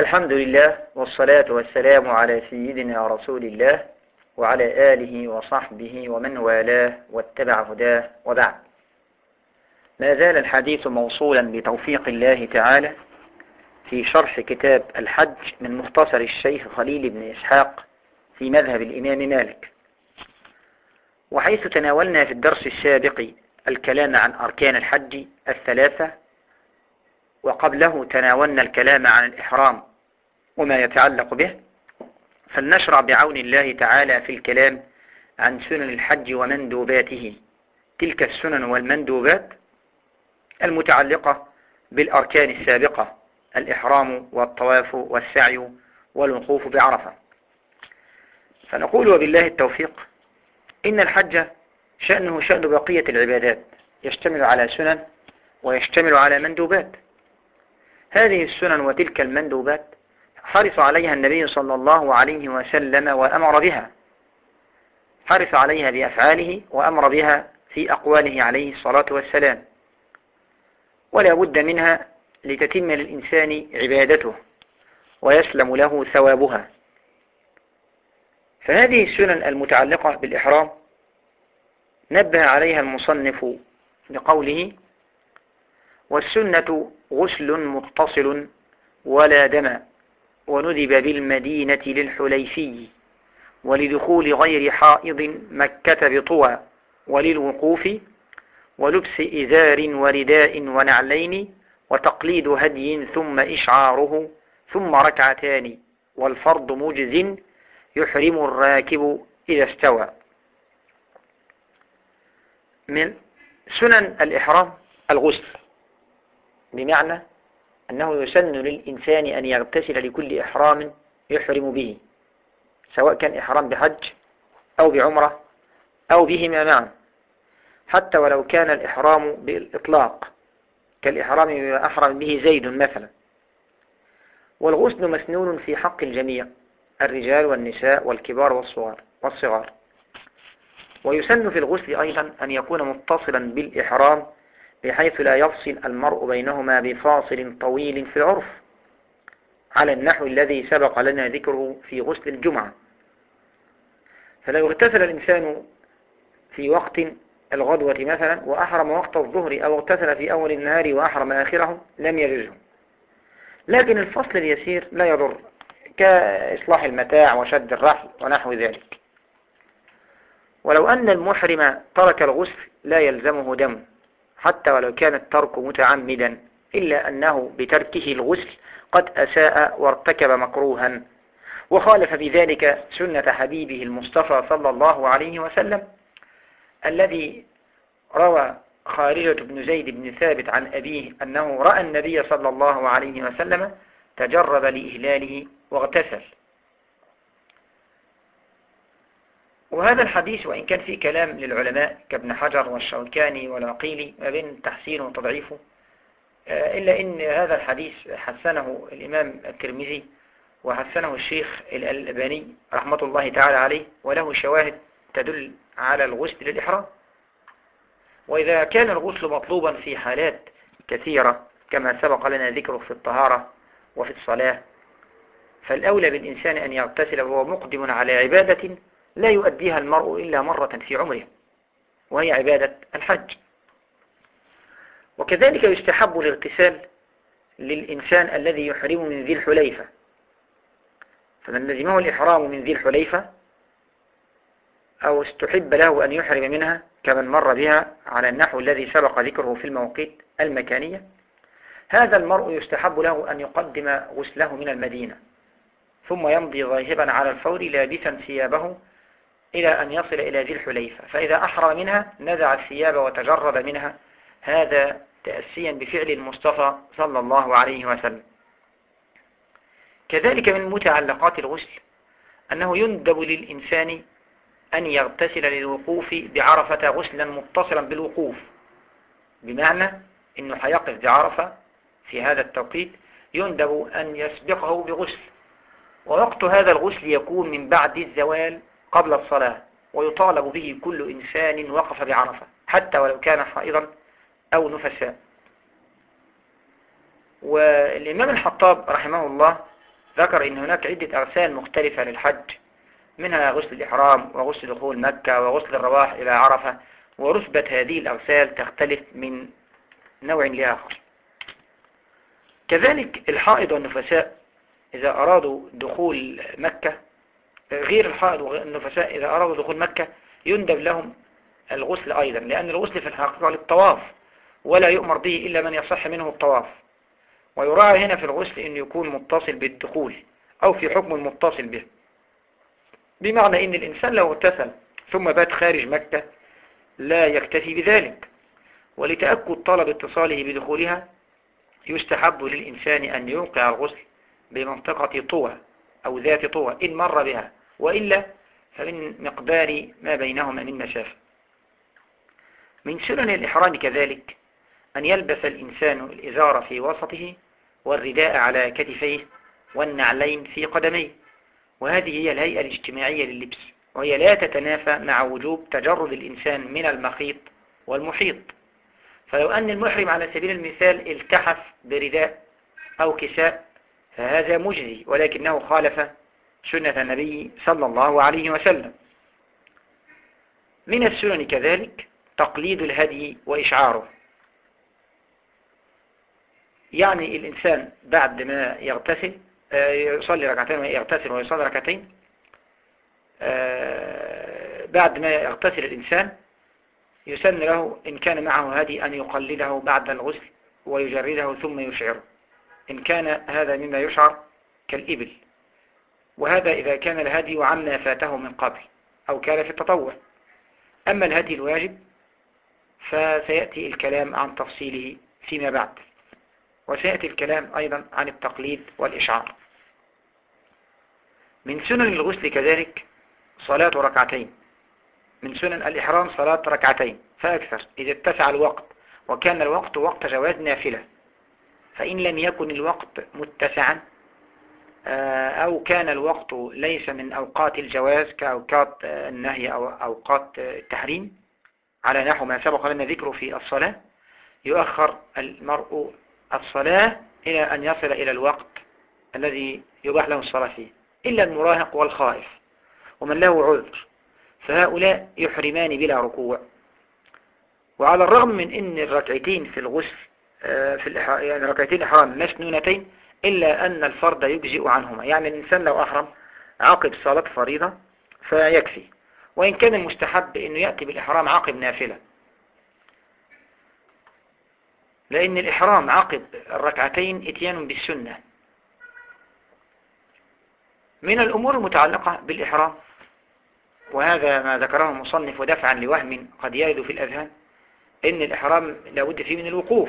الحمد لله والصلاة والسلام على سيدنا رسول الله وعلى آله وصحبه ومن والاه واتبع هداه وبعد. ما زال الحديث موصولا بتوفيق الله تعالى في شرح كتاب الحج من مختصر الشيخ خليل بن إسحاق في مذهب الإمام مالك. وحيث تناولنا في الدرس السابق الكلام عن أركان الحج الثلاثة وقبله تناولنا الكلام عن الإحرام وما يتعلق به فلنشرع بعون الله تعالى في الكلام عن سنن الحج ومندوباته. تلك السنن والمندوبات المتعلقة بالأركان السابقة الإحرام والطواف والسعي والوقوف بعرفة. فنقول وبالله التوفيق إن الحج شأنه شأن بقية العبادات يشتمل على سنن ويشتمل على مندوبات. هذه السنن وتلك المندوبات حرص عليها النبي صلى الله عليه وسلم وأمر بها. حرص عليها بأفعاله وأمر بها في أقواله عليه الصلاة والسلام. ولا بد منها لتتم للإنسان عبادته ويسلم له ثوابها. فهذه السنن المتعلقة بالإحرام نبه عليها المصنف بقوله والسنة غسل متصل ولا دم وندب بالمدينة للحليفي ولدخول غير حائض مكة بطوى وللوقوف ولبس إزار ورداء ونعلين وتقليد هدي ثم إشعاره ثم ركعتان والفرض مجز يحرم الراكب إذا استوى. من سنن الإحرام الغسل. بمعنى أنه يسن للإنسان أن يغتسل لكل إحرام يحرم به سواء كان إحرام بحج أو بعمرة أو بهما معا حتى ولو كان الإحرام بالإطلاق كالإحرام بما أحرم به زيد مثلا. والغسل مسنون في حق الجميع الرجال والنساء والكبار والصغار والصغار. ويسن في الغسل أيضا أن يكون متصلا بالإحرام بحيث لا يفصل المرء بينهما بفاصل طويل في العرف على النحو الذي سبق لنا ذكره في غسل الجمعة. فلو اغتسل الإنسان في وقت الغدوة مثلا وأحرم وقت الظهر أو اغتسل في أول النهار وأحرم آخره لم يجزه. لكن الفصل اليسير لا يضر كإصلاح المتاع وشد الرحل ونحو ذلك. ولو أن المحرم ترك الغسل لا يلزمه دم. حتى ولو كان الترك متعمدا إلا أنه بتركه الغسل قد أساء وارتكب مكروها. وخالف بذلك سنة حبيبه المصطفى صلى الله عليه وسلم الذي روى خارجة بن زيد بن ثابت عن أبيه أنه رأى النبي صلى الله عليه وسلم تجرب لإهلاله واغتسل. وهذا الحديث وإن كان فيه كلام للعلماء كابن حجر والشوكاني والعقيلي ما بين تحسينه وتضعيفه آه، إلا إن هذا الحديث حسنه الإمام الترمذي وحسنه الشيخ الألباني رحمة الله تعالى عليه وله شواهد تدل على الغسل للإحرام. وإذا كان الغسل مطلوبا في حالات كثيرة كما سبق لنا ذكره في الطهارة وفي الصلاة فالأولى بالإنسان أن يغتسل وهو مقدم على عبادة لا يؤديها المرء إلا مرة في عمره وهي عبادة الحج. وكذلك يستحب الاغتسال للإنسان الذي يحرم من ذي الحليفة. فمن لزمه الإحرام من ذي الحليفة أو استحب له أن يحرم منها كمن مر بها على النحو الذي سبق ذكره في المواقيت المكانية هذا المرء يستحب له أن يقدم غسله من المدينة ثم يمضي ذاهبا على الفور لابسا ثيابه إلى أن يصل إلى ذي الحليفة. فإذا أحرم منها نزع الثياب وتجرد منها. هذا تأسيا بفعل المصطفى صلى الله عليه وسلم. كذلك من متعلقات الغسل أنه يندب للإنسان أن يغتسل للوقوف بعرفة غسلا متصلا بالوقوف. بمعنى أنه حيقف بعرفة في هذا التوقيت يندب أن يسبقه بغسل. ووقت هذا الغسل يكون من بعد الزوال قبل الصلاة ويطالب به كل إنسان وقف بعرفة حتى ولو كان حائضا أو نفساء والإمام الحطاب رحمه الله ذكر إن هناك عدة أغسال مختلفة للحج منها غسل الإحرام وغسل دخول مكة وغسل الرواح إلى عرفة ورتبة هذه الأغسال تختلف من نوع لآخر. كذلك الحائض والنفساء إذا أرادوا دخول مكة غير الحائض والنفساء إذا أرادوا دخول مكة يندب لهم الغسل أيضا لأن الغسل في الحقيقة للطواف ولا يؤمر به إلا من يصح منه الطواف. ويراعي هنا في الغسل أن يكون متصل بالدخول أو في حكم متصل به. بمعنى أن الإنسان لو اغتسل ثم بات خارج مكة لا يكتفي بذلك. ولتأكد طلب اتصاله بدخولها يستحب للإنسان أن يوقع الغسل بمنطقة طوى أو ذات طوى إن مر بها. وإلا فمن مقدار ما بينهما من مسافة من سنن الإحرام كذلك أن يلبس الإنسان الإزار في وسطه والرداء على كتفيه والنعلين في قدميه. وهذه هي الهيئة الاجتماعية لللبس وهي لا تتنافى مع وجوب تجرد الإنسان من المخيط والمحيط. فلو أن المحرم على سبيل المثال التحف برداء أو كساء فهذا مجزي ولكنه خالف سنة النبي صلى الله عليه وسلم. من السنن كذلك تقليد الهدي وإشعاره. يعني الإنسان بعد ما يغتسل آه، يصلي ركعتين ويغتسل ويصلي ركعتين آه، بعد ما يغتسل الإنسان يسن له إن كان معه هدي أن يقلده بعد الغسل ويجرده ثم يشعره. إن كان هذا مما يشعر كالإبل. وهذا إذا كان الهدي عما فاته من قبل أو كان في التطوع. أما الهدي الواجب فسيأتي الكلام عن تفصيله فيما بعد. وسيأتي الكلام أيضا عن التقليد والإشعار. من سنن الغسل كذلك صلاة ركعتين. من سنن الإحرام صلاة ركعتين. فأكثر إذا اتسع الوقت وكان الوقت وقت جواز نافلة. فإن لم يكن الوقت متسعا أو كان الوقت ليس من أوقات الجواز كأوقات النهي أو أوقات التحريم. على نحو ما سبق لنا ذكره في الصلاة. يؤخر المرء الصلاة إلى أن يصل إلى الوقت الذي يباح له الصلاة فيه إلا المراهق والخائف ومن له عذر. فهؤلاء يحرمان بلا ركوع. وعلى الرغم من أن الركعتين في الغسل آه، في يعني ركعتين الإحرام مسنونتين إلا أن الفرد يجزئ عنهما. يعني الإنسان لو أحرم عقب صلاة فريضة فيكفي. وإن كان المستحب أنه يأتي بالإحرام عقب نافلة. لأن الإحرام عقب الركعتين إتيان بالسنة. من الأمور المتعلقة بالإحرام وهذا ما ذكره المصنف دفعا لوهم قد يرد في الأذهان إن الإحرام لابد فيه من الوقوف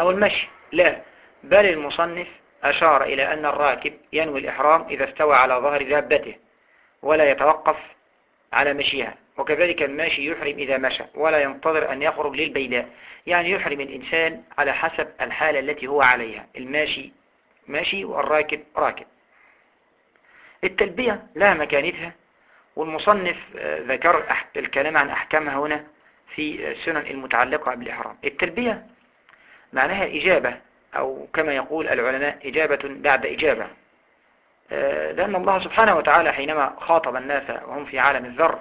أو المشي. لا بل المصنف أشار إلى أن الراكب ينوي الإحرام إذا استوى على ظهر دابته ولا يتوقف على مشيها وكذلك الماشي يحرم إذا مشى ولا ينتظر أن يخرج للبيداء يعني يحرم الإنسان على حسب الحالة التي هو عليها الماشي ماشي والراكب راكب. التلبية لها مكانتها والمصنف آه، ذكر الكلام عن أحكامها هنا في السنن المتعلقة بالإحرام. التلبية معناها إجابة أو كما يقول العلماء إجابة بعد إجابة. آه، لأن الله سبحانه وتعالى حينما خاطب الناس وهم في عالم الذر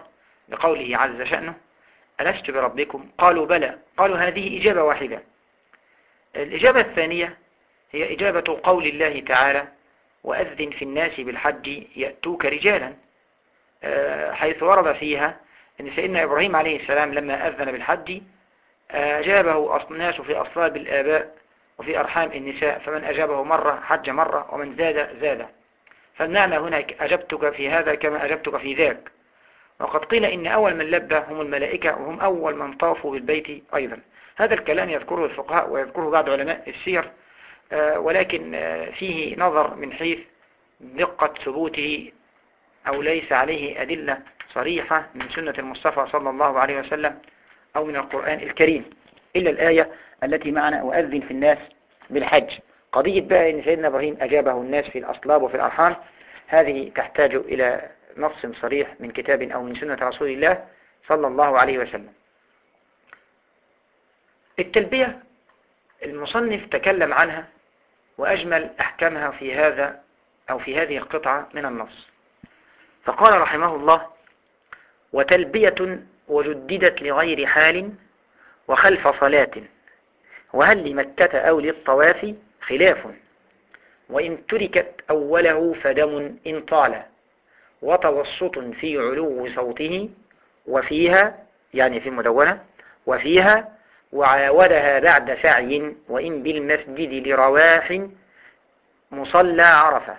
بقوله عز شأنه ألست بربكم؟ قالوا بلى. قالوا هذه إجابة واحدة. الإجابة الثانية هي إجابة قول الله تعالى وأذن في الناس بالحج يأتوك رجالا. آه، حيث ورد فيها أن سيدنا إبراهيم عليه السلام لما أذن بالحج أجابه الناس في أصلاب الآباء وفي أرحام النساء فمن أجابه مرة حج مرة ومن زاد زاد. فالمعنى هناك أجبتك في هذا كما أجبتك في ذاك. وقد قيل إن أول من لبى هم الملائكة وهم أول من طافوا بالبيت أيضا. هذا الكلام يذكره الفقهاء ويذكره بعض علماء السير آه، ولكن آه، فيه نظر من حيث دقة ثبوته أو ليس عليه أدلة صريحة من سنة المصطفى صلى الله عليه وسلم أو من القرآن الكريم. إلا الآية التي معنا أؤذن في الناس بالحج. قضية بقى أن سيدنا إبراهيم أجابه الناس في الأصلاب وفي الأرحام هذه تحتاج إلى نص صريح من كتاب أو من سنة رسول الله صلى الله عليه وسلم. التلبية المصنف تكلم عنها وأجمل أحكامها في هذا أو في هذه القطعة من النص. فقال رحمه الله وتلبية وجددت لغير حال وخلف صلاة. وهل لمكة أو للطواف خلاف. وإن تركت أوله فدم إن طال. وتوسط في علو صوته. وفيها يعني في المدونة. وفيها وعاودها بعد سعي. وإن بالمسجد لرواح مصلى عرفة.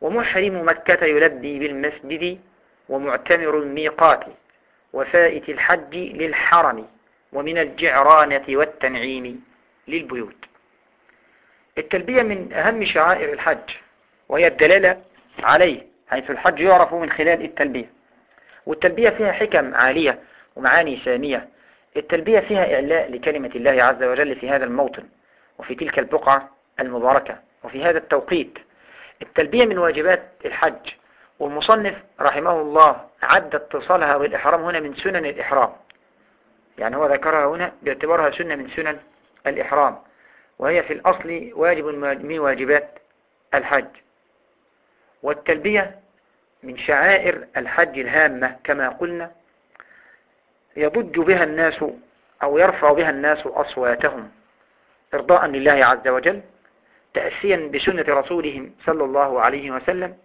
ومحرم مكة يلبي بالمسجد. ومعتمر الميقات. وفائت الحج للحرم ومن الجعرانة والتنعيم للبيوت. التلبية من أهم شعائر الحج وهي الدلالة عليه حيث الحج يعرف من خلال التلبية. والتلبية فيها حكم عالية ومعاني سامية. التلبية فيها إعلاء لكلمة الله عز وجل في هذا الموطن وفي تلك البقعة المباركة وفي هذا التوقيت. التلبية من واجبات الحج والمصنف رحمه الله عد اتصالها بالإحرام هنا من سنن الإحرام. يعني هو ذكرها هنا باعتبارها سنة من سنن الإحرام. وهي في الأصل واجب من واجبات الحج. والتلبية من شعائر الحج الهامة كما قلنا يضج بها الناس أو يرفع بها الناس أصواتهم إرضاء لله عز وجل تأسيا بسنة رسولهم صلى الله عليه وسلم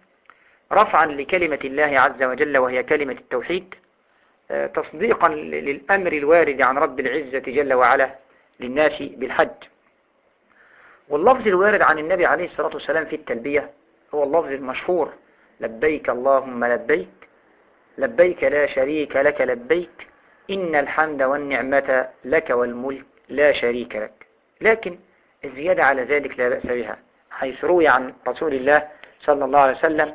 رفعا لكلمة الله عز وجل وهي كلمة التوحيد آه، تصديقا للأمر الوارد عن رب العزة جل وعلا للناس بالحج. واللفظ الوارد عن النبي عليه الصلاة والسلام في التلبية هو اللفظ المشهور لبيك اللهم لبيك لبيك لا شريك لك لبيك إن الحمد والنعمة لك والملك لا شريك لك. لكن الزيادة على ذلك لا بأس بها حيث روي عن رسول الله صلى الله عليه وسلم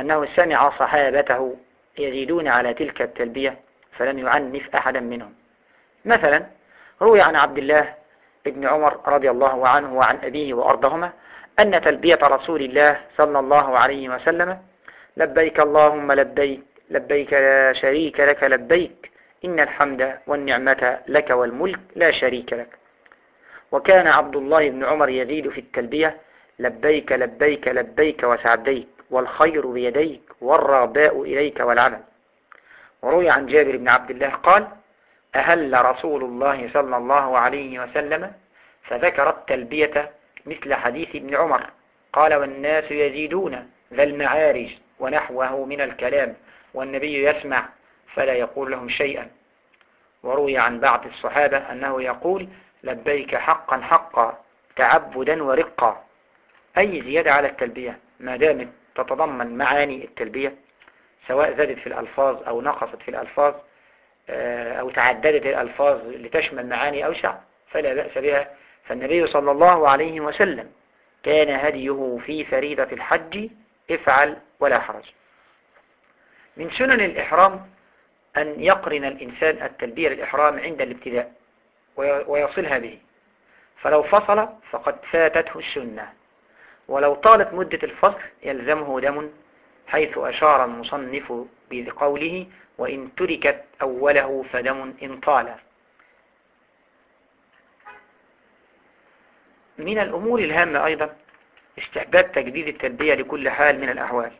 أنه سمع صحابته يزيدون على تلك التلبية فلم يعنف أحدا منهم. مثلا روي عن عبد الله ابن عمر رضي الله عنه وعن أبيه وأرضهما أن تلبية رسول الله صلى الله عليه وسلم لبيك اللهم لبيك لبيك لا شريك لك لبيك إن الحمد والنعمة لك والملك لا شريك لك. وكان عبد الله بن عمر يزيد في التلبية لبيك لبيك لبيك وسعديك. والخير بيديك والرغباء إليك والعمل. وروي عن جابر بن عبد الله قال أهل رسول الله صلى الله عليه وسلم فذكر التلبية مثل حديث ابن عمر. قال والناس يزيدون ذا المعارج ونحوه من الكلام والنبي يسمع فلا يقول لهم شيئا. وروي عن بعض الصحابة أنه يقول لبيك حقا حقا تعبدا ورقا. أي زيادة على التلبية؟ ما دامت تتضمن معاني التلبية سواء زادت في الألفاظ أو نقصت في الألفاظ آه، أو تعددت الألفاظ لتشمل معاني أوسع فلا بأس بها. فالنبي صلى الله عليه وسلم كان هديه في فريضة الحج افعل ولا حرج. من سنن الإحرام أن يقرن الإنسان التلبية للإحرام عند الابتداء ويصلها به. فلو فصل فقد فاتته السنة. ولو طالت مدة الفصل يلزمه دم حيث أشار المصنف بقوله وإن تركت أوله فدم إن طال. من الأمور الهامة أيضا استحباب تجديد التلبية لكل حال من الأحوال.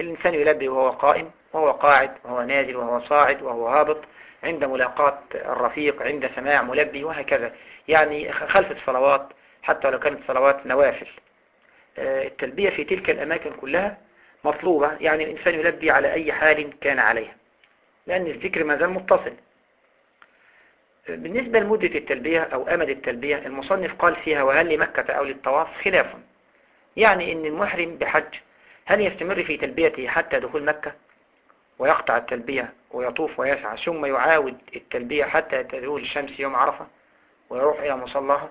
الإنسان يلبي وهو قائم وهو قاعد وهو نازل وهو صاعد وهو هابط عند ملاقاة الرفيق عند سماع ملبي وهكذا. يعني خلف الصلوات حتى لو كانت صلوات نوافل. التلبية في تلك الأماكن كلها مطلوبة يعني الإنسان يلبي على أي حال كان عليها لأن الذكر ما زال متصل. بالنسبة لمدة التلبية أو أمد التلبية المصنف قال فيها وهل لمكة أو للطواف؟ خلاف. يعني أن المحرم بحج هل يستمر في تلبيته حتى دخول مكة؟ ويقطع التلبية ويطوف ويسعى ثم يعاود التلبية حتى تزول الشمس يوم عرفة ويروح إلى مصلاها؟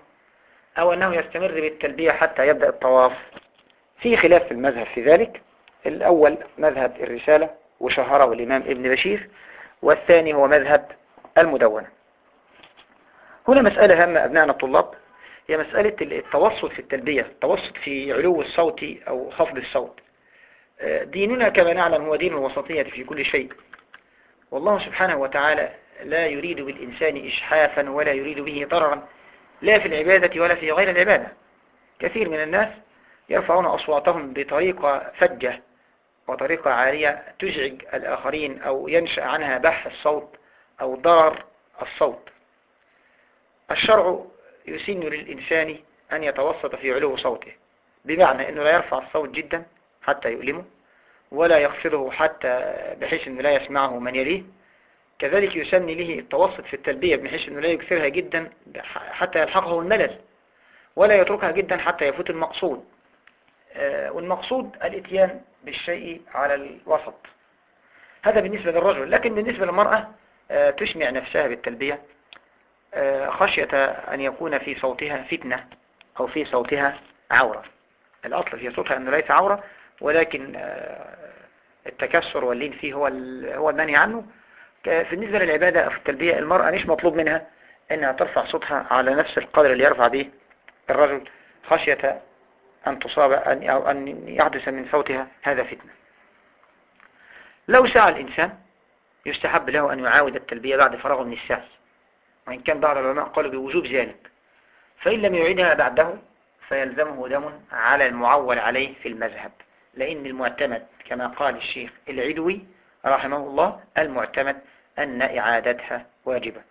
أو أنه يستمر بالتلبية حتى يبدأ الطواف. في خلاف في المذهب في ذلك. الأول مذهب الرسالة وشهرة الإمام ابن بشير والثاني هو مذهب المدونة. هنا مسألة هامة أبنائنا الطلاب. هي مسألة التوسط في التلبية التوسط في علو الصوت أو خفض الصوت. ديننا كما نعلم هو دين الوسطية في كل شيء. والله سبحانه وتعالى لا يريد بالإنسان إشحافا ولا يريد به ضررا. لا في العبادة ولا في غير العبادة. كثير من الناس يرفعون أصواتهم بطريقة فجة وطريقة عالية تزعج الآخرين أو ينشأ عنها بح الصوت أو ضرر الصوت. الشرع يسن للإنسان أن يتوسط في علو صوته بمعنى أنه لا يرفع الصوت جدا حتى يؤلمه ولا يخفضه حتى بحيث أنه لا يسمعه من يليه. كذلك يسن له التوسط في التلبية بحيث أنه لا يكثرها جدا حتى يلحقه الملل ولا يتركها جدا حتى يفوت المقصود. آه، والمقصود الإتيان بالشيء على الوسط. هذا بالنسبة للرجل. لكن بالنسبة للمرأة آه، تسمع نفسها بالتلبية. آه، خشية أن يكون في صوتها فتنة أو في صوتها عورة. الأصل في صوتها أنه ليس عورة ولكن التكسر واللين فيه هو هو المنهي عنه. بالنسبة للعبادة في التلبية المرأة مش مطلوب منها أنها ترفع صوتها على نفس القدر اللي يرفع به الرجل خشية أن تصاب أن أو أن يحدث من صوتها هذا فتنة. لو سعى الإنسان يستحب له أن يعاود التلبية بعد فراغه من السعي وإن كان بعض العلماء قالوا بوجوب ذلك فإن لم يعيدها بعده فيلزمه دم على المعول عليه في المذهب لأن المعتمد كما قال الشيخ العدوي رحمه الله المعتمد أن إعادتها واجبة.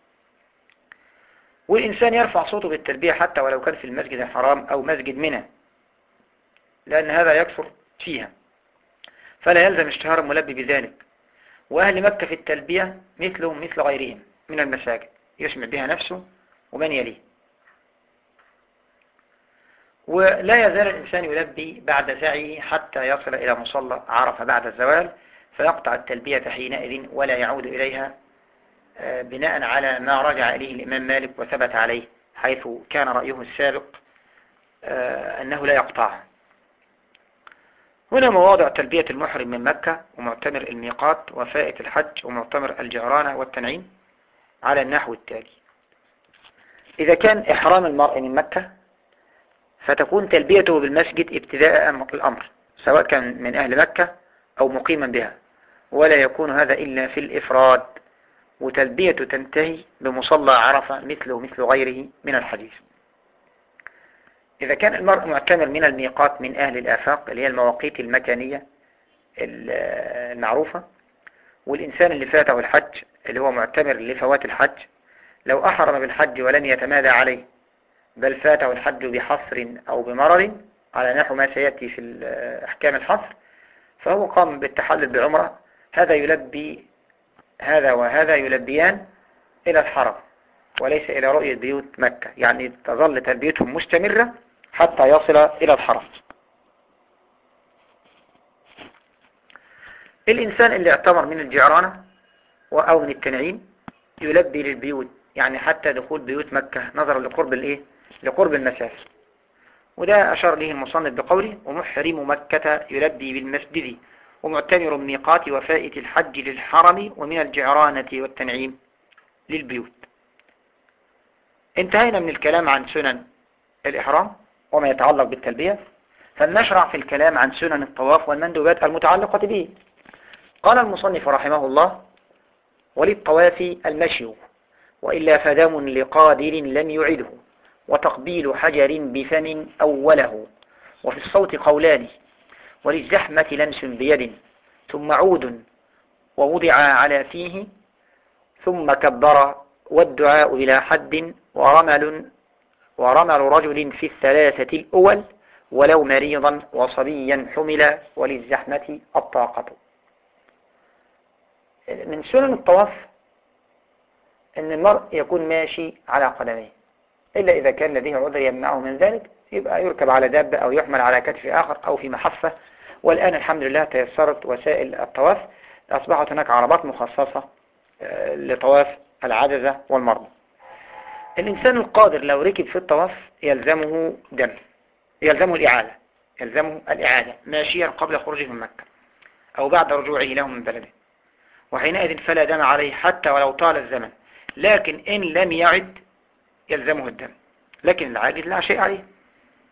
والإنسان يرفع صوته بالتلبية حتى ولو كان في المسجد الحرام أو مسجد منى لأن هذا يكثر فيها. فلا يلزم اشتهار الملبي بذلك. وأهل مكة في التلبية مثلهم مثل غيرهم من المساجد يسمع بها نفسه ومن يليه. ولا يزال الإنسان يلبي بعد سعيه حتى يصل إلى مصلى عرفة بعد الزوال فيقطع التلبية حينئذ ولا يعود إليها آه، بناء على ما رجع إليه الإمام مالك وثبت عليه حيث كان رأيه السابق آه، أنه لا يقطعها هنا مواضع تلبية المحرم من مكة ومعتمر الميقات وفائة الحج ومعتمر الجعرانة والتنعيم على النحو التالي. إذا كان إحرام المرء من مكة فتكون تلبيته بالمسجد ابتداء الأمر سواء كان من أهل مكة أو مقيما بها. ولا يكون هذا إلا في الإفراد. وتلبية تنتهي بمصلى عرفة مثله مثل غيره من الحديث. إذا كان المرء معتمر من الميقات من أهل الآفاق اللي هي المواقيت المكانية المعروفة والإنسان اللي فاته الحج اللي هو معتمر لفوات الحج لو أحرم بالحج ولم يتمادى عليه بل فاته الحج بحصر أو بمرض على نحو ما سيأتي في أحكام الحصر فهو قام بالتحلل بعمرة هذا يلبي هذا وهذا يلبيان إلى الحرم وليس إلى رؤية بيوت مكة. يعني تظل تلبيتهم مستمرة حتى يصل إلى الحرم. الإنسان اللي اعتمر من الجعرانة أو من التنعيم يلبي للبيوت يعني حتى دخول بيوت مكة نظرا لقرب الإيه؟ لقرب المسافة وده أشار له المصنف بقوله ومحرم مكة يلبي بالمسجد ومعتمر ميقات وفائت الحج للحرم ومن الجعرانة والتنعيم للبيوت. انتهينا من الكلام عن سنن الإحرام وما يتعلق بالتلبية فلنشرع في الكلام عن سنن الطواف والمندوبات المتعلقة به. قال المصنف رحمه الله وللطواف المشي وإلا فدام لقادر لم يعده وتقبيل حجر بفم أوله وفي الصوت قولان وللزحمة لمس بيد ثم عود ووضع على فيه ثم كبر والدعاء إلى حد ورمل ورمل رجل في الثلاثة الأول ولو مريضا وصبيا حمل وللزحمة الطاقة. من سنن الطواف أن المرء يكون ماشي على قدميه. إلا إذا كان لديه عذر يمنعه من ذلك يبقى يركب على دابة أو يحمل على كتف آخر أو في محفة. والآن الحمد لله تيسرت وسائل الطواف. أصبحت هناك عربات مخصصة آه، لطواف العجزة والمرضى. الإنسان القادر لو ركب في الطواف يلزمه دم يلزمه الإعادة يلزمه الإعادة ماشيا قبل خروجه من مكة أو بعد رجوعه له من بلده. وحينئذ فلا دم عليه حتى ولو طال الزمن. لكن إن لم يعد يلزمه الدم. لكن العاجز لا شيء عليه.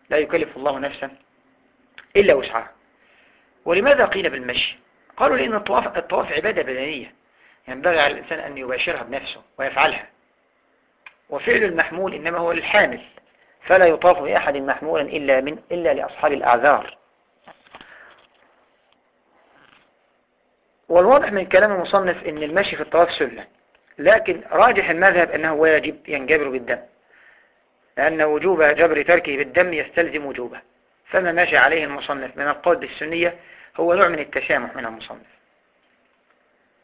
لا يكلف الله نفسا إلا وسعها. ولماذا قيل بالمشي؟ قالوا لأن الطواف, الطواف عبادة بدنية. ينبغي على الإنسان أن يباشرها بنفسه ويفعلها. وفعل المحمول إنما هو الحامل فلا يطاف بأحد محمولا إلا, من إلا لأصحاب الأعذار والواضح من كلام المصنف أن المشي في الطواف سنة. لكن راجح المذهب أنه واجب ينجبر بالدم. لأن وجوب جبر تركه بالدم يستلزم وجوبه. فما ماشي عليه المصنف من القول بالسنية هو نوع من التسامح من المصنف.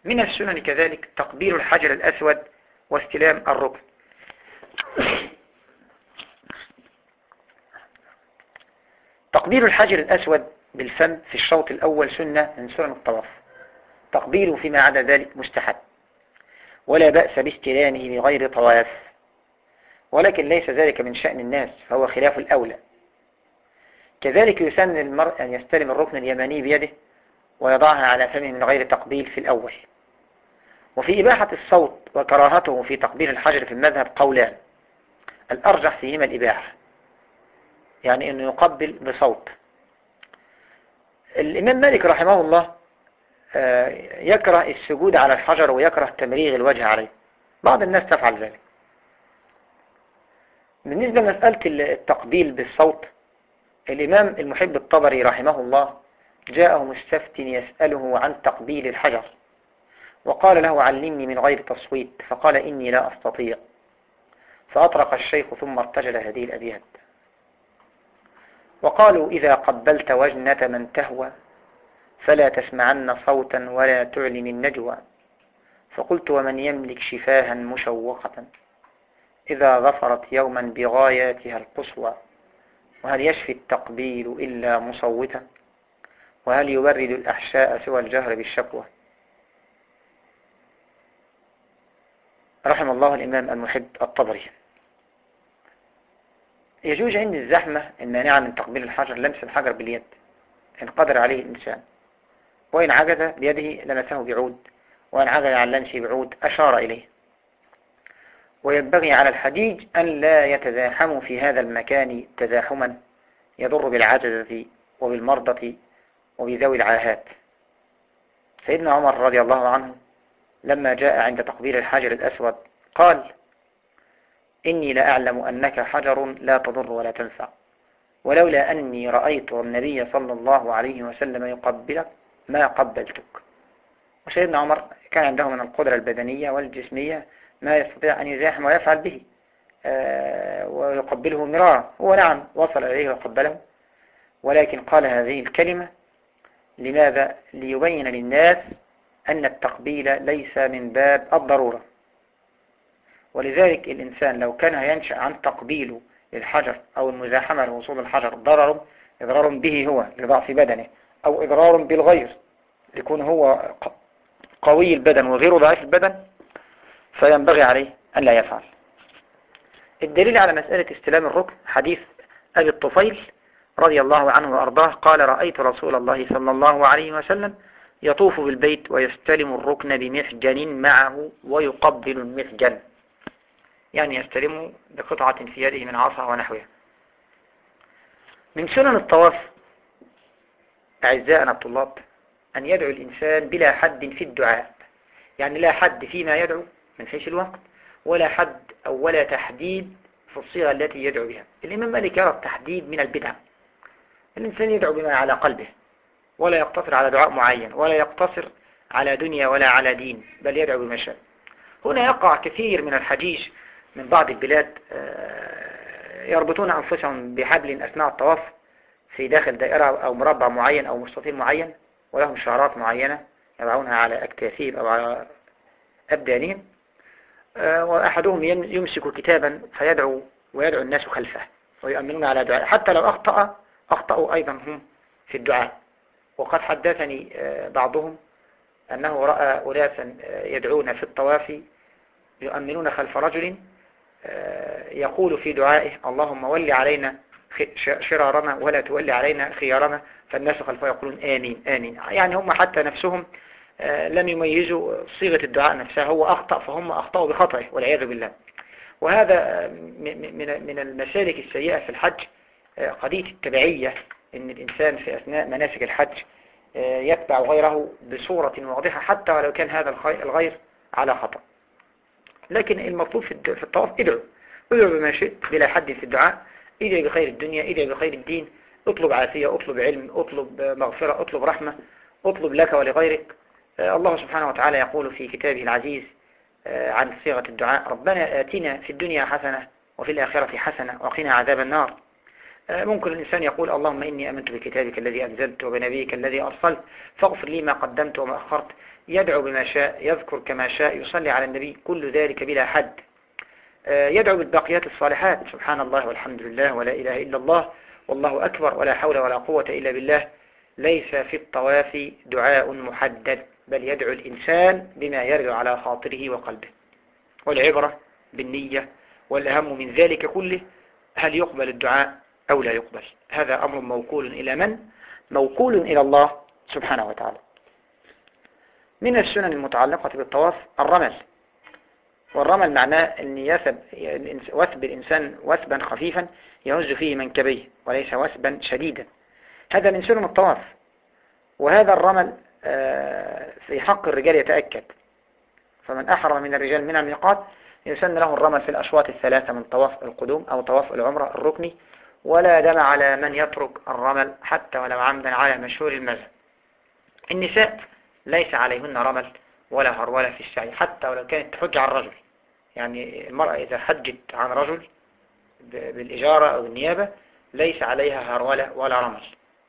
من السنن كذلك تقبيل الحجر الأسود واستلام الركن. تقبيل الحجر الأسود بالفم في الشوط الأول سنة من سنن الطواف. تقبيله فيما عدا ذلك مستحب. ولا بأس باستلامه بغير طواف. ولكن ليس ذلك من شأن الناس فهو خلاف الأولى. كذلك يسن المرء أن يستلم الركن اليماني بيده ويضعها على فمه من غير تقبيل في الأول. وفي إباحة الصوت وكراهته في تقبيل الحجر في المذهب قولان الأرجح فيهما الإباحة يعني أنه يقبل بصوت. الإمام مالك رحمه الله يكره السجود على الحجر ويكره تمريغ الوجه عليه. بعض الناس تفعل ذلك. بالنسبة لمسألة التقبيل بالصوت الإمام المحب الطبري رحمه الله جاءه مستفت يسأله عن تقبيل الحجر وقال له علمني من غير تصويت فقال إني لا أستطيع فأطرق الشيخ ثم ارتجل هذه الأبيات. وقالوا إذا قبلت وجنة من تهوى فلا تسمعن صوتا ولا تعلم النجوى. فقلت ومن يملك شفاها مشوقة؟ إذا ظفرت يوما بغاياتها القصوى وهل يشفي التقبيل إلا مصوتا؟ وهل يبرد الأحشاء سوى الجهر بالشكوى؟ رحم الله الإمام المحب الطبري. يجوز عند الزحمة المانعة من تقبيل الحجر لمس الحجر باليد إن قدر عليه الإنسان. وإن عجز بيده لمسه بعود وإن عجز عن لمسه بعود أشار إليه. وينبغي على الحجيج أن لا يتزاحموا في هذا المكان تزاحما يضر بالعجزة وبالمرضى وبذوي العاهات. سيدنا عمر رضي الله عنه لما جاء عند تقبيل الحجر الأسود قال إني لأعلم أنك حجر لا تضر ولا تنفع ولولا أني رأيت النبي صلى الله عليه وسلم يقبلك ما قبلتك وسيدنا عمر كان عنده من القدرة البدنية والجسمية ما يستطيع أن يزاحم ويفعل به آه، ويقبله مرارا. هو نعم وصل إليه وقبله ولكن قال هذه الكلمة لماذا؟ ليبين للناس أن التقبيل ليس من باب الضرورة. ولذلك الإنسان لو كان ينشأ عن تقبيله للحجر أو المزاحمة لوصول الحجر ضرر إضرار به هو لضعف بدنه. أو إضرار بالغير يكون هو قوي البدن وغيره ضعيف البدن فينبغي عليه أن لا يفعل. الدليل على مسألة استلام الركن حديث أبي الطفيل رضي الله عنه وأرضاه قال رأيت رسول الله صلى الله عليه وسلم يطوف بالبيت ويستلم الركن بمحجن معه ويقبل المحجن. يعني يستلمه بقطعة في يده من عصا ونحوها. من سنن الطواف أعزائنا الطلاب أن يدعو الإنسان بلا حد في الدعاء. يعني لا حد فيما يدعو من حيث الوقت ولا حد أو ولا تحديد في الصيغة التي يدعو بها. الإمام مالك يرى التحديد من البدع. الإنسان يدعو بما على قلبه ولا يقتصر على دعاء معين ولا يقتصر على دنيا ولا على دين بل يدعو بما شاء. هنا يقع كثير من الحجيج من بعض البلاد آه، يربطون أنفسهم بحبل أثناء الطواف. في داخل دائرة أو مربع معين أو مستطيل معين ولهم شعارات معينة يضعونها على أكتافهم أو على أبدانهم آه، وأحدهم يمسك كتابا فيدعو ويدعو الناس خلفه ويؤمنون على دعاء. حتى لو أخطأ أخطأوا أيضا هم في الدعاء. وقد حدثني آه، بعضهم أنه رأى أناسا يدعون في الطواف يؤمنون خلف رجل يقول في دعائه اللهم ولي علينا شرارنا ولا تولي علينا خيارنا فالناس خلفه يقولون آمين آمين. يعني هم حتى نفسهم آه، لم يميزوا صيغة الدعاء نفسها هو أخطأ فهم أخطأوا بخطئه والعياذ بالله. وهذا من المسالك السيئة في الحج آه، قضية التبعية إن الإنسان في أثناء مناسك الحج آه، يتبع غيره بصورة واضحة حتى ولو كان هذا الغير على خطأ. لكن المطلوب في الطواف ادعو ادعو بما شئت بلا حد في الدعاء ادعي بخير الدنيا ادعي بخير الدين. اطلب عافية اطلب علم اطلب مغفرة اطلب رحمة اطلب لك ولغيرك. آه، الله سبحانه وتعالى يقول في كتابه العزيز آه، عن صيغة الدعاء ربنا آتنا في الدنيا حسنة وفي الآخرة حسنة وقنا عذاب النار. آه، ممكن الإنسان يقول اللهم إني أمنت بكتابك الذي أنزلت وبنبيك الذي أرسلت فاغفر لي ما قدمت وما أخرت. يدعو بما شاء يذكر كما شاء يصلي على النبي كل ذلك بلا حد. يدعو بالباقيات الصالحات. سبحان الله والحمد لله ولا إله إلا الله والله أكبر ولا حول ولا قوة إلا بالله. ليس في الطواف دعاء محدد بل يدعو الإنسان بما يرد على خاطره وقلبه. والعبرة بالنية والأهم من ذلك كله هل يقبل الدعاء أو لا يقبل؟ هذا أمر موكول إلى من؟ موكول إلى الله سبحانه وتعالى. من السنن المتعلقة بالطواف الرمل. والرمل معناه أن يثب وثب الإنسان وثبا خفيفا يهز فيه منكبيه وليس وثبا شديدا. هذا من سنن الطواف. وهذا الرمل آه، في حق الرجال يتأكد. فمن أحرم من الرجال من الميقات يسن له الرمل في الأشواط الثلاثة من طواف القدوم أو طواف العمرة الركني. ولا دم على من يترك الرمل حتى ولو عمدا على مشهور المذهب. النساء ليس عليهن رمل ولا هرولة في السعي حتى ولو كانت تحج عن رجل يعني المرأة إذا حجت عن رجل بالإجارة أو النيابة ليس عليها هرولة ولا رمل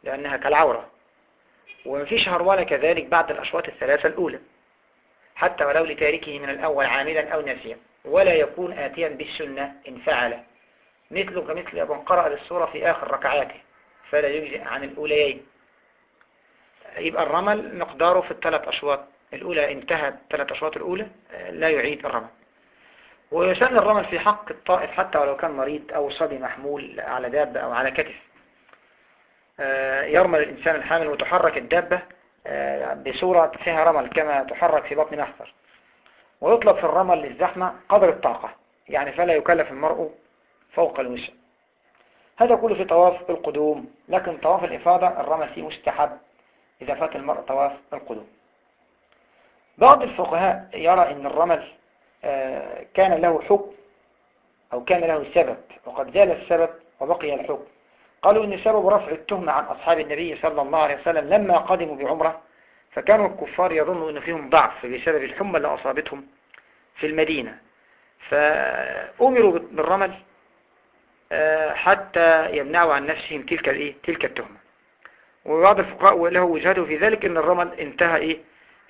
لأنها كالعورة. ومفيش هرولة كذلك بعد الأشواط الثلاثة الأولى حتى ولو لتاركه من الأول عاملا أو ناسيا. ولا يكون آتيا بالسنة إن فعل. مثل كمثل أبن قرأ للصورة في آخر ركعاته فلا يجزئ عن الأوليين. يبقى الرمل مقداره في الثلاث أشواط. الأولى انتهت الثلاث أشواط الأولى لا يعيد الرمل. ويسن الرمل في حق الطائف حتى ولو كان مريض أو صبي محمول على دابة أو على كتف. آه، يرمل الإنسان الحامل وتحرك الدابة آه، بصورة فيها رمل كما تحرك في بطن محفر ويطلب في الرمل للزحمة قدر الطاقة يعني فلا يكلف المرء فوق الوسع. هذا كله في طواف القدوم لكن طواف الإفاضة الرمل فيه مستحب إذا فات المرء طواف القدوم. بعض الفقهاء يرى أن الرمل كان له حكم أو كان له سبب وقد زال السبب وبقي الحكم. قالوا إن سبب رفع التهمة عن أصحاب النبي صلى الله عليه وسلم لما قدموا بعمرة فكانوا الكفار يظنوا أن فيهم ضعف بسبب الحمى اللي أصابتهم في المدينة. فأمروا بالرمل آه، حتى يمنعوا عن نفسهم تلك الإيه؟ تلك التهمة. وبعض الفقهاء له وجهته في ذلك إن الرمل انتهى إيه؟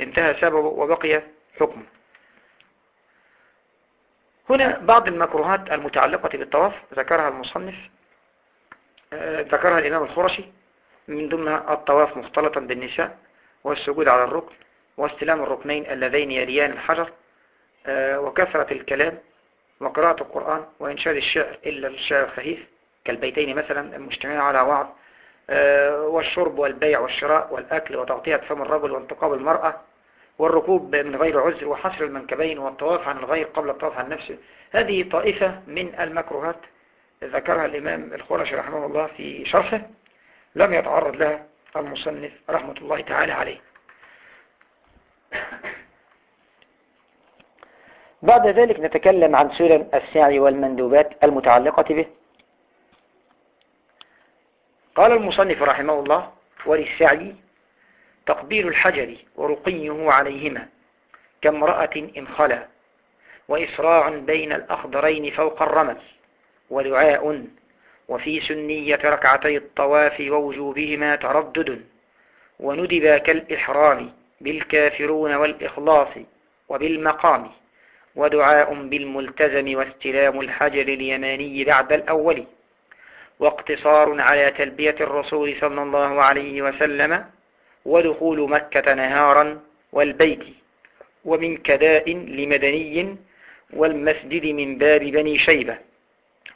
انتهى سببه وبقي حكمه. هنا بعض المكروهات المتعلقة بالطواف ذكرها المصنف آه، ذكرها الإمام الخرشي من ضمنها الطواف مختلطا بالنساء والسجود على الركن واستلام الركنين اللذين يليان الحجر آه، وكثرة الكلام وقراءة القرآن وإنشاد الشعر إلا الشعر الخفيف كالبيتين مثلا المجتمعين على بعض آه، والشرب والبيع والشراء والأكل وتغطية فم الرجل وانتقاب المرأة والركوب من غير عذر وحصر المنكبين والطواف عن الغير قبل الطواف عن نفسه. هذه طائفة من المكروهات ذكرها الإمام الخرشي رحمه الله في شرحه لم يتعرض لها المصنف رحمة الله تعالى عليه. بعد ذلك نتكلم عن سنن السعي والمندوبات المتعلقة به. قال المصنف رحمه الله وللسعي تقبيل الحجر ورقيه عليهما كامرأة إن خلا وإسراع بين الأخضرين فوق الرمل ودعاء وفي سنية ركعتي الطواف ووجوبهما تردد وندب كالإحرام بالكافرون والإخلاص وبالمقام ودعاء بالملتزم واستلام الحجر اليماني بعد الأول واقتصار على تلبية الرسول صلى الله عليه وسلم ودخول مكة نهارا والبيت ومن كداء لمدني والمسجد من باب بني شيبة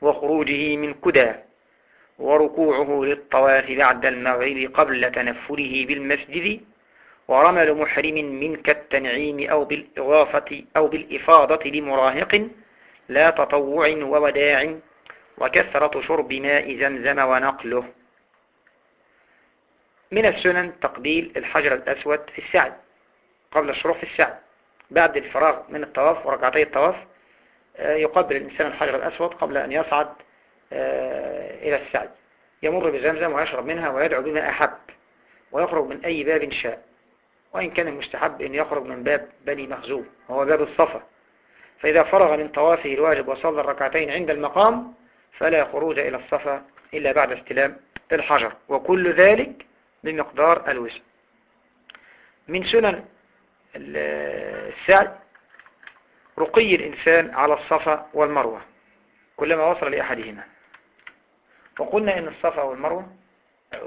وخروجه من كدى وركوعه للطواف بعد المغرب قبل تنفله بالمسجد ورمل محرم من كالتنعيم أو بالإضافة أو بالإفاضة لمراهق لا تطوع ووداع وكثرة شرب ماء زمزم ونقله. من السنن تقبيل الحجر الأسود في السعي قبل الشروع في السعي بعد الفراغ من الطواف وركعتي الطواف آه، يقبل الإنسان الحجر الأسود قبل أن يصعد إلى السعي يمر بزمزم ويشرب منها ويدعو بما أحب ويخرج من أي باب شاء. وإن كان المستحب أن يخرج من باب بني مخزوم وهو باب الصفا. فإذا فرغ من طوافه الواجب وصلى الركعتين عند المقام فلا خروج إلى الصفا إلا بعد استلام الحجر. وكل ذلك بمقدار الوسع من سنن السعي رقي الإنسان على الصفا والمروة كلما وصل لأحدهما. وقلنا إن الصفا والمروة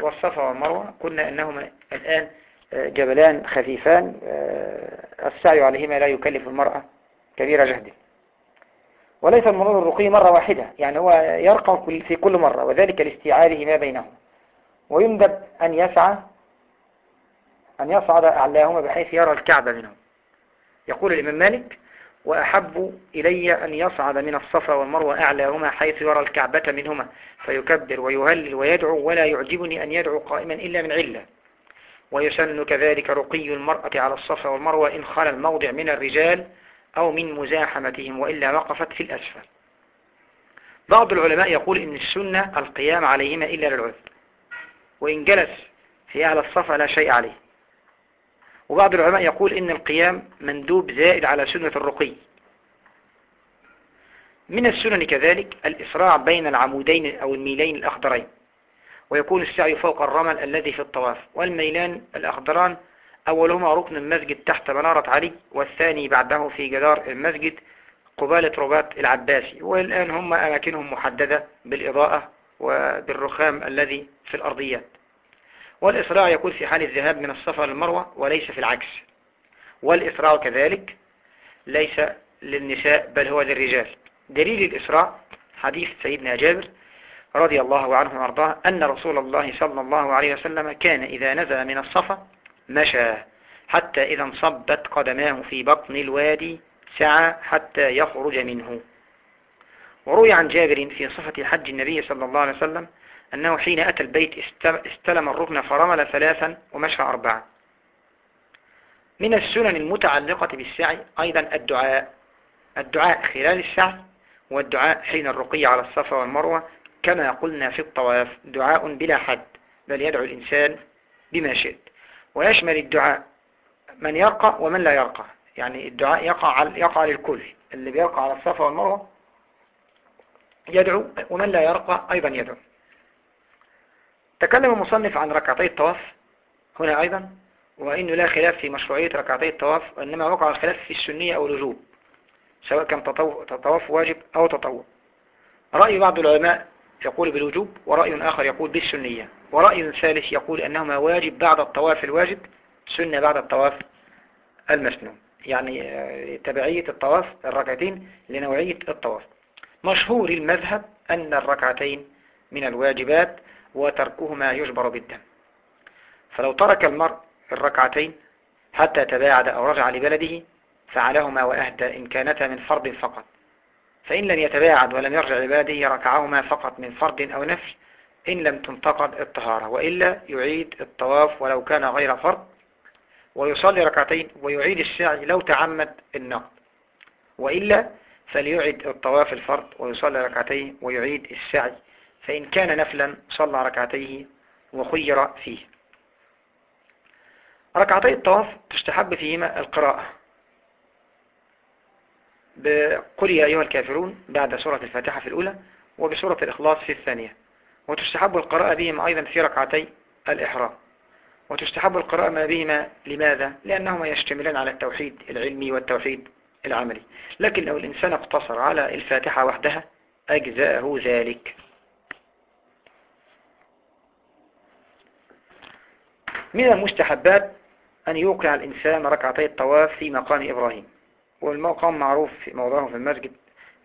والصفا والمروة قلنا أنهما الآن جبلان خفيفان السعي عليهما لا يكلف المرأة كبير جهد. وليس المرور الرقي مرة واحدة يعني هو يرقى في كل مرة وذلك لاستيعابه ما بينهم ويندب أن يسعى أن يصعد أعلاهما بحيث يرى الكعبة منهم يقول الإمام مالك وأحب إلي أن يصعد من الصفا والمروة أعلاهما حيث يرى الكعبة منهما فيكبر ويهلل ويدعو ولا يعجبني أن يدعو قائما إلا من علة. ويسن كذلك رقي المرأة على الصفا والمروة إن خلى الموضع من الرجال أو من مزاحمتهم وإلا وقفت في الأسفل. بعض العلماء يقول إن السنة القيام عليهما إلا للعذر. وإن جلس في أعلى الصفا لا شيء عليه. وبعض العلماء يقول إن القيام مندوب زائد على سنة الرقي. من السنن كذلك الإسراع بين العمودين أو الميلين الأخضرين. ويكون السعي فوق الرمل الذي في الطواف. والميلان الأخضران أولهما ركن المسجد تحت منارة علي والثاني بعده في جدار المسجد قبالة رباط العباسي. والآن هم أماكنهم محددة بالإضاءة وبالرخام الذي في الأرضيات والإسراع يكون في حال الذهاب من الصفا للمروة وليس في العكس. والإسراع كذلك ليس للنساء بل هو للرجال. دليل الإسراع حديث سيدنا جابر رضي الله عنه وأرضاه أن رسول الله صلى الله عليه وسلم كان إذا نزل من الصفا مشى حتى إذا انصبت قدماه في بطن الوادي سعى حتى يخرج منه. وروي عن جابر في صفة حج النبي صلى الله عليه وسلم أنه حين أتى البيت استلم الركن فرمل ثلاثا ومشى أربعة من السنن المتعلقة بالسعي أيضا الدعاء. الدعاء خلال السعي والدعاء حين الرقي على الصفا والمروة كما قلنا في الطواف دعاء بلا حد بل يدعو الإنسان بما شئت. ويشمل الدعاء من يرقى ومن لا يرقى. يعني الدعاء يقع يقع للكل. اللي بيرقى على الصفا والمروة يدعو ومن لا يرقى أيضا يدعو. تكلم المصنف عن ركعتي الطواف هنا أيضا وإنه لا خلاف في مشروعية ركعتي الطواف وإنما وقع الخلاف في السنية أو الوجوب سواء كان طواف واجب أو تطوع. رأي بعض العلماء يقول بالوجوب ورأي آخر يقول بالسنية. ورأي ثالث يقول أنهما واجب بعد الطواف الواجب سنة بعد الطواف المسنون. يعني آه، تبعية الطواف الركعتين لنوعية الطواف. مشهور المذهب أن الركعتين من الواجبات وتركهما يجبر بالدم. فلو ترك المرء الركعتين حتى تباعد أو رجع لبلده فعلهما وأهدى إن كانتا من فرض فقط. فإن لم يتباعد ولم يرجع لبلده ركعهما فقط من فرض أو نفل. إن لم تنتقد الطهارة وإلا يعيد الطواف ولو كان غير فرض. ويصلي ركعتين ويعيد السعي لو تعمد النقد وإلا فليعد الطواف الفرض ويصلي ركعتين ويعيد السعي فإن كان نفلا صلى ركعتيه وخير فيه. ركعتي الطواف تستحب فيهما القراءة. بقل يا أيها الكافرون بعد سورة الفاتحة في الأولى وبسورة الإخلاص في الثانية. وتستحب القراءة بهما أيضا في ركعتي الإحرام. وتستحب القراءة ما بهما لماذا؟ لأنهما يشتملان على التوحيد العلمي والتوحيد العملي. لكن لو الإنسان اقتصر على الفاتحة وحدها أجزاءه ذلك. من المستحبات أن يوقع الإنسان ركعتي الطواف في مقام إبراهيم. والمقام معروف في موضعه في المسجد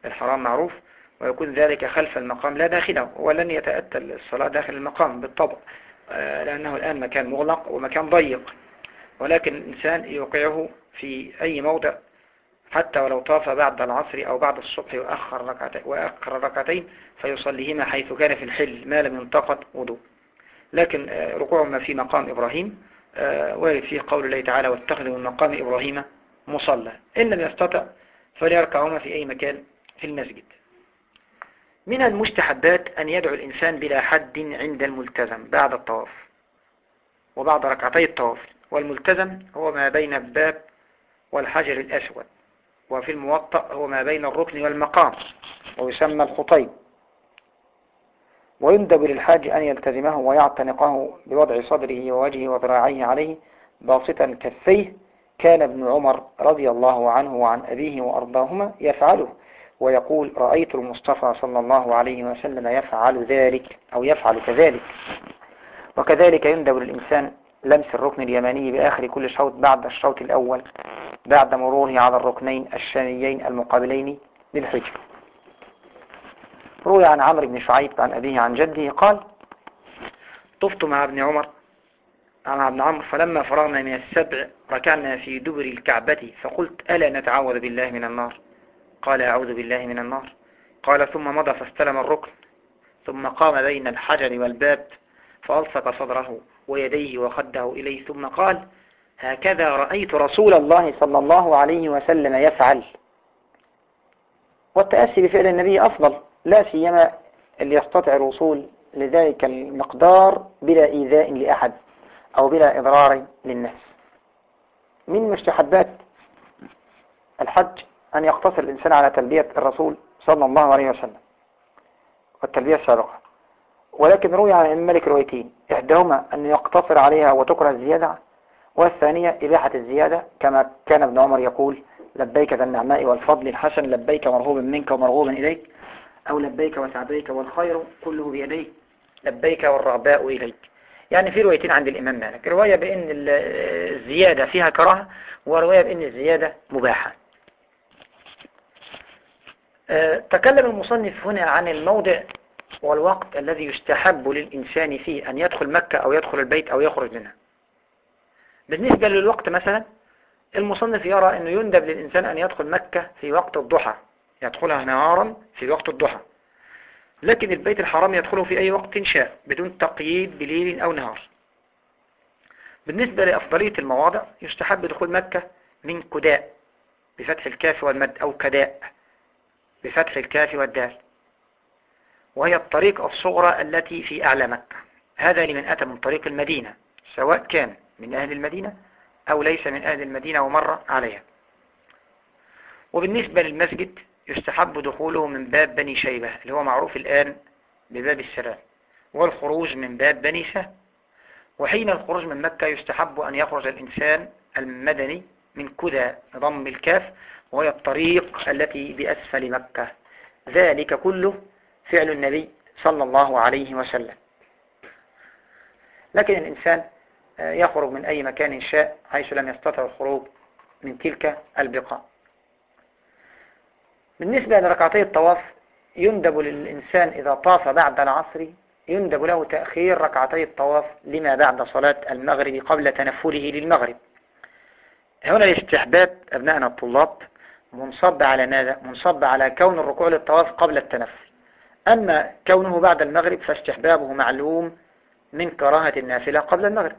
الحرام معروف ويكون ذلك خلف المقام لا داخله ولن يتأتى الصلاة داخل المقام بالطبع آه، لأنه الآن مكان مغلق ومكان ضيق. ولكن الإنسان يوقعه في أي موضع حتى ولو طاف بعد العصر أو بعد الصبح وأخر ركعتين, وأخر ركعتين فيصليهما حيث كان في الحل ما لم ينتقد وضوء. لكن آه، ركوعهما في مقام إبراهيم آه، وارد فيه قول الله تعالى واتخذوا من مقام إبراهيم مصلى. إن لم يستطع فليركعهما في أي مكان في المسجد. من المستحبات أن يدعو الإنسان بلا حد عند الملتزم بعد الطواف وبعد ركعتي الطواف. والملتزم هو ما بين الباب والحجر الأسود وفي الموطأ هو ما بين الركن والمقام ويسمى الخطيب. ويندب للحاج أن يلتزمه ويعتنقه بوضع صدره ووجهه وذراعيه عليه باسطا كفيه. كان ابن عمر رضي الله عنه وعن أبيه وأرضاهما يفعله ويقول رأيت المصطفى صلى الله عليه وسلم يفعل ذلك أو يفعل كذلك. وكذلك يندب للإنسان لمس الركن اليماني بآخر كل شوط بعد الشوط الأول بعد مروره على الركنين الشاميين المقابلين للحجر. روي عن عمرو بن شعيب عن أبيه عن جده قال طفت مع ابن عمر مع ابن عمرو فلما فرغنا من السبع ركعنا في دبر الكعبة فقلت ألا نتعوذ بالله من النار؟ قال أعوذ بالله من النار. قال ثم مضى فاستلم الركن ثم قام بين الحجر والباب فألصق صدره ويديه وخده إليه ثم قال هكذا رأيت رسول الله صلى الله عليه وسلم يفعل. والتأسي بفعل النبي أفضل. لا سيما اللي يستطيع الوصول لذلك المقدار بلا إيذاء لأحد أو بلا إضرار للناس. من مستحبات الحج أن يقتصر الإنسان على تلبية الرسول صلى الله عليه وسلم والتلبية السابقة. ولكن روي عن الملك روايتين إحداهما أن يقتصر عليها وتكره الزيادة والثانية إباحة الزيادة كما كان ابن عمر يقول لبيك ذا النعماء والفضل الحسن لبيك مرهوب منك ومرغوب إليك. أو لبيك وسعديك والخير كله بيديك. لبيك والرغباء إليك. يعني في روايتين عند الإمام مالك. رواية بأن الزيادة فيها كراهة ورواية بأن الزيادة مباحة. أه، تكلم المصنف هنا عن الموضع والوقت الذي يستحب للإنسان فيه أن يدخل مكة أو يدخل البيت أو يخرج منها. بالنسبة للوقت مثلا المصنف يرى أنه يندب للإنسان أن يدخل مكة في وقت الضحى. يدخلها نهارا في وقت الضحى. لكن البيت الحرام يدخله في أي وقت شاء بدون تقييد بليل أو نهار. بالنسبة لأفضلية المواضع يستحب دخول مكة من كداء بفتح الكاف والمد أو كداء بفتح الكاف والدال. وهي الطريق الصغرى التي في أعلى مكة. هذا لمن أتى من طريق المدينة سواء كان من أهل المدينة أو ليس من أهل المدينة ومر عليها. وبالنسبة للمسجد يستحب دخوله من باب بني شيبة اللي هو معروف الآن بباب السلام والخروج من باب بني سهم وحين الخروج من مكة يستحب أن يخرج الإنسان المدني من كدى ضم الكاف وهي الطريق التي بأسفل مكة. ذلك كله فعل النبي صلى الله عليه وسلم. لكن الإنسان يخرج من أي مكان شاء حيث لم يستطع الخروج من تلك البقاع. بالنسبة لركعتي الطواف يندب للإنسان إذا طاف بعد العصر يندب له تأخير ركعتي الطواف لما بعد صلاة المغرب قبل تنفله للمغرب. هنا الاستحباب أبنائنا الطلاب منصب على ماذا؟ منصب على كون الركوع للطواف قبل التنفل. أما كونه بعد المغرب فاستحبابه معلوم من كراهة النافلة قبل المغرب.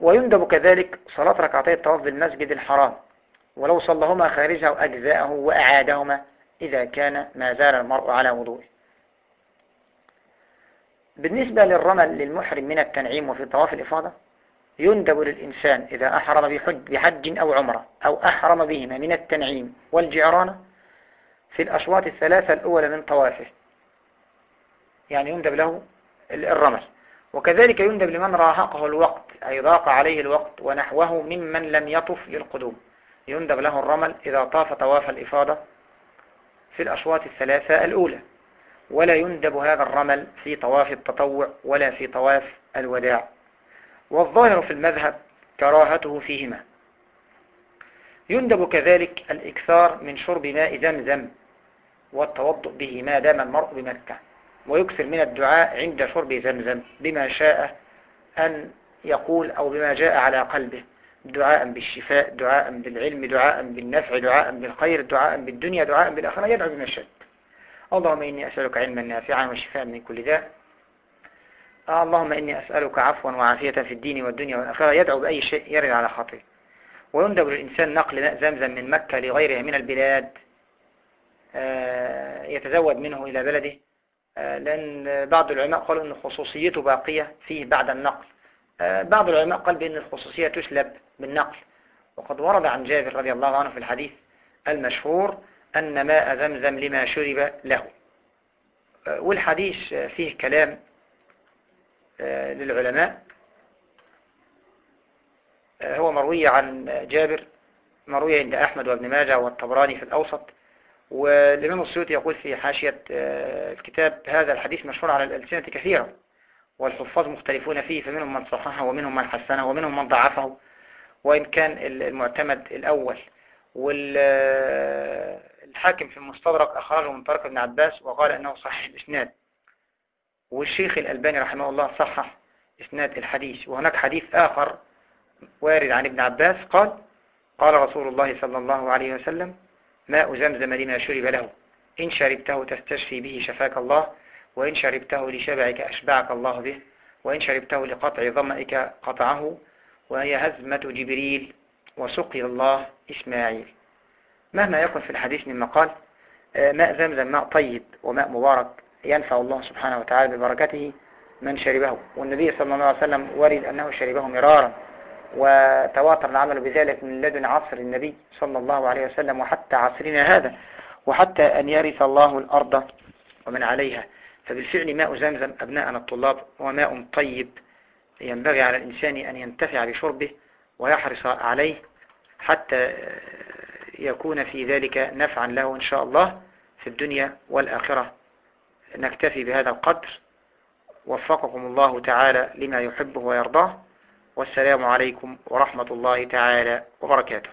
ويندب كذلك صلاة ركعتي الطواف بالمسجد الحرام. ولو صلهما خارجه وأجزاءه وأعادهما إذا كان ما زال المرء على وضوءه بالنسبة للرمل للمحرم من التنعيم وفي طواف الإفاضة يندب للإنسان إذا أحرم بحج أو عمرة أو أحرم بهما من التنعيم والجعرانة في الأشواط الثلاثة الأولى من طوافه. يعني يندب له الرمل. وكذلك يندب لمن راهقه الوقت أي ضاق عليه الوقت ونحوه ممن لم يطف للقدوم. يندب له الرمل إذا طاف طواف الإفاضة في الأشواط الثلاثة الأولى. ولا يندب هذا الرمل في طواف التطوع ولا في طواف الوداع. والظاهر في المذهب كراهته فيهما. يندب كذلك الإكثار من شرب ماء زمزم والتوضؤ به ما دام المرء بمكة. ويكثر من الدعاء عند شرب زمزم بما شاء أن يقول أو بما جاء على قلبه. دعاء بالشفاء دعاء بالعلم دعاء بالنفع دعاء بالخير دعاء بالدنيا دعاء بالآخرة يدعو بما شاء. اللهم إني أسألك علما نافعا وشفاء من كل داء. اللهم إني أسألك عفوا وعافية في الدين والدنيا والآخرة يدعو بأي شيء يرد على خاطره ويندب للإنسان نقل ماء زمزم من مكة لغيرها من البلاد يتزود منه إلى بلده لأن بعض العلماء قالوا أن خصوصيته باقية فيه بعد النقل. بعض العلماء قال بأن الخصوصية تسلب بالنقل. وقد ورد عن جابر رضي الله عنه في الحديث المشهور أن ماء زمزم لما شرب له. والحديث فيه كلام للعلماء. هو مروي عن جابر مروي عند أحمد وابن ماجه والطبراني في الأوسط. والإمام السيوطي يقول في حاشية الكتاب هذا الحديث مشهور على الألسنة كثيرا والحفاظ مختلفون فيه فمنهم من صححه ومنهم من حسنه ومنهم من ضعفه. وإن كان المعتمد الأول والحاكم في المستدرك أخرجه من طريق ابن عباس وقال أنه صحيح الإسناد. والشيخ الألباني رحمه الله صحح إسناد الحديث. وهناك حديث آخر وارد عن ابن عباس قال قال رسول الله صلى الله عليه وسلم ماء زمزم لما شرب له. إن شربته تستشفي به شفاك الله وإن شربته لشبعك أشبعك الله به وإن شربته لقطع ظمئك قطعه وهي هزمة جبريل وسقي الله إسماعيل. مهما يكن في الحديث من مقال آه، ماء زمزم ماء طيب وماء مبارك ينفع الله سبحانه وتعالى ببركته من شربه. والنبي صلى الله عليه وسلم ورد أنه شربه مرارا وتواتر العمل بذلك من لدن عصر النبي صلى الله عليه وسلم وحتى عصرنا هذا وحتى أن يرث الله الأرض ومن عليها. فبالفعل ماء زمزم أبناءنا الطلاب هو ماء طيب ينبغي على الإنسان أن ينتفع بشربه ويحرص عليه حتى يكون في ذلك نفعا له إن شاء الله في الدنيا والآخرة. نكتفي بهذا القدر. وفقكم الله تعالى لما يحبه ويرضاه. والسلام عليكم ورحمة الله تعالى وبركاته.